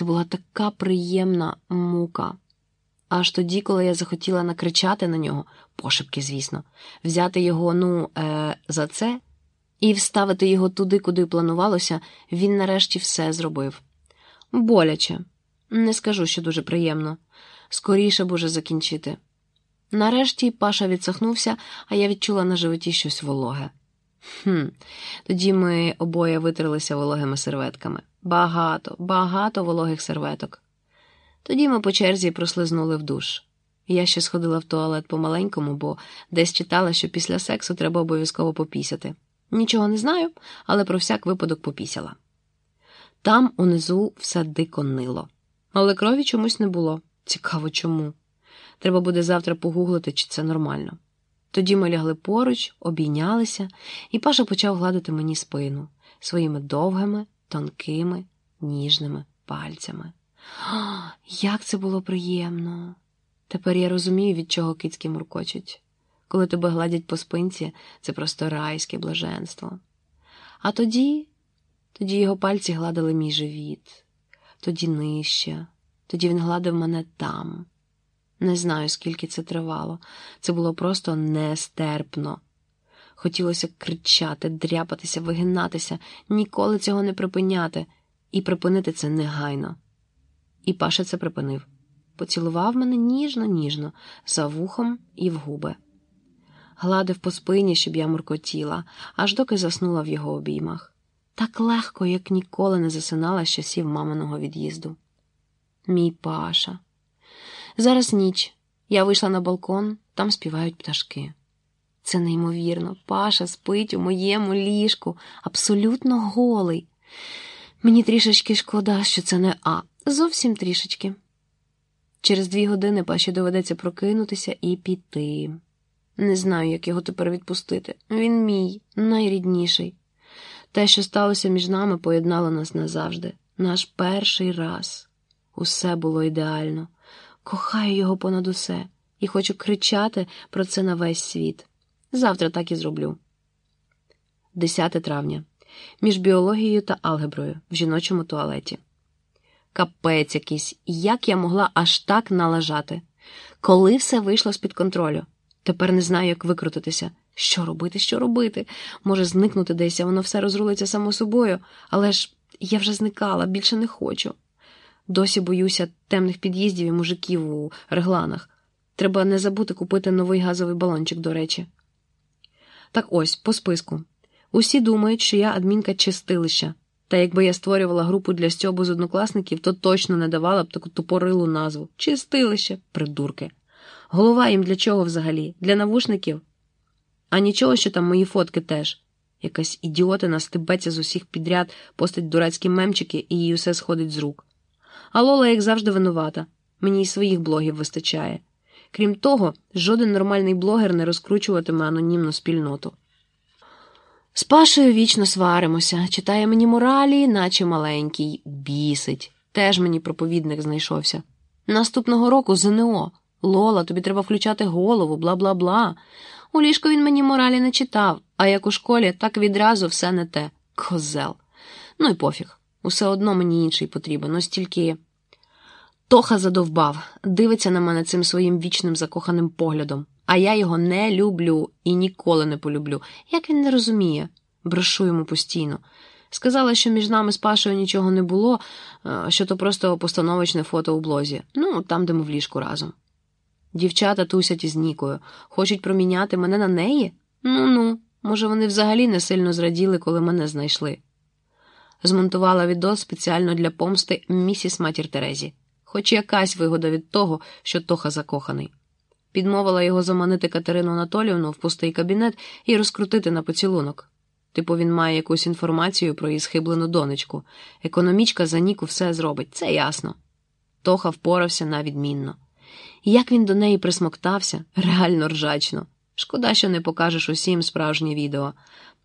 Це була така приємна мука. Аж тоді, коли я захотіла накричати на нього, пошепки, звісно, взяти його, ну, е, за це і вставити його туди, куди планувалося, він нарешті все зробив. Боляче, не скажу, що дуже приємно. Скоріше б уже закінчити. Нарешті Паша відсахнувся, а я відчула на животі щось вологе. Хм, Тоді ми обоє витерлися вологими серветками. Багато, багато вологих серветок. Тоді ми по черзі прослизнули в душ. Я ще сходила в туалет по-маленькому, бо десь читала, що після сексу треба обов'язково попісяти. Нічого не знаю, але про всяк випадок попісяла. Там унизу все дико нило. Але крові чомусь не було. Цікаво чому. Треба буде завтра погуглити, чи це нормально. Тоді ми лягли поруч, обійнялися, і Паша почав гладити мені спину своїми довгими, тонкими, ніжними пальцями. О, як це було приємно! Тепер я розумію, від чого кицьки муркочуть. Коли тебе гладять по спинці, це просто райське блаженство. А тоді, тоді його пальці гладили мій живіт, тоді нижче, тоді він гладив мене там. Не знаю, скільки це тривало. Це було просто нестерпно. Хотілося кричати, дряпатися, вигинатися, ніколи цього не припиняти, і припинити це негайно. І Паша це припинив. Поцілував мене ніжно-ніжно, за вухом і в губи. Гладив по спині, щоб я муркотіла, аж доки заснула в його обіймах. Так легко, як ніколи не засинала з часів маминого від'їзду. Мій Паша. Зараз ніч. Я вийшла на балкон, там співають пташки. Це неймовірно. Паша спить у моєму ліжку, абсолютно голий. Мені трішечки шкода, що це не А. Зовсім трішечки. Через дві години Паші доведеться прокинутися і піти. Не знаю, як його тепер відпустити. Він мій, найрідніший. Те, що сталося між нами, поєднало нас назавжди. Наш перший раз. Усе було ідеально. Кохаю його понад усе і хочу кричати про це на весь світ. Завтра так і зроблю. 10 травня. Між біологією та алгеброю в жіночому туалеті. Капець якийсь, як я могла аж так налажати? Коли все вийшло з-під контролю? Тепер не знаю, як викрутитися. Що робити, що робити? Може, зникнути десь, а воно все розрулиться само собою, але ж я вже зникала, більше не хочу. Досі боюся темних під'їздів і мужиків у регланах. Треба не забути купити новий газовий балончик, до речі. Так ось, по списку. Усі думають, що я адмінка чистилища, та якби я створювала групу для стьобу з однокласників, то точно не давала б таку тупорилу назву Чистилище, придурки. Голова їм для чого взагалі? Для навушників? А нічого, що там мої фотки теж. Якась ідіотина стебеться з усіх підряд, постить дурацькі мемчики і їй усе сходить з рук. А Лола, як завжди, винувата. Мені й своїх блогів вистачає. Крім того, жоден нормальний блогер не розкручуватиме анонімну спільноту. З Пашою вічно сваримося, читає мені моралі, наче маленький, бісить. Теж мені проповідник знайшовся. Наступного року ЗНО. Лола, тобі треба включати голову, бла бла бла. У ліжку він мені моралі не читав, а як у школі, так відразу все не те. Козел. Ну і пофіг. Усе одно мені інший потрібен, ось тільки. Тоха задовбав, дивиться на мене цим своїм вічним закоханим поглядом, а я його не люблю і ніколи не полюблю. Як він не розуміє, брошу йому постійно. Сказала, що між нами з Пашою нічого не було, що то просто постановочне фото у блозі, ну, там, де ми в ліжку разом. Дівчата тусять із Нікою, хочуть проміняти мене на неї? Ну ну, може, вони взагалі не сильно зраділи, коли мене знайшли. Змонтувала відос спеціально для помсти місіс матір Терезі, хоч якась вигода від того, що Тоха закоханий. Підмовила його заманити Катерину Анатоліївну в пустий кабінет і розкрутити на поцілунок. Типу він має якусь інформацію про її схиблену донечку. Економічка за Ніку все зробить, це ясно. Тоха впорався на відмінно. Як він до неї присмоктався, реально ржачно. Шкода, що не покажеш усім справжнє відео.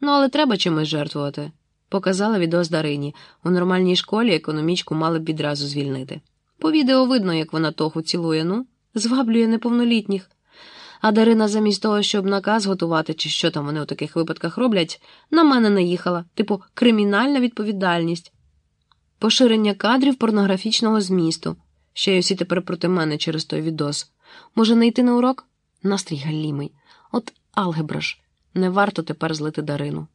Ну, але треба чимось жертвувати. Показала відео Дарині. У нормальній школі економічку мали б відразу звільнити. По відео видно, як вона тоху цілує, ну, зваблює неповнолітніх. А Дарина, замість того, щоб наказ готувати, чи що там вони у таких випадках роблять, на мене наїхала, типу, кримінальна відповідальність. Поширення кадрів порнографічного змісту. Ще й усі тепер проти мене через той відос. Може, не йти на урок? Настрій галімий. От алгебра ж. Не варто тепер злити Дарину.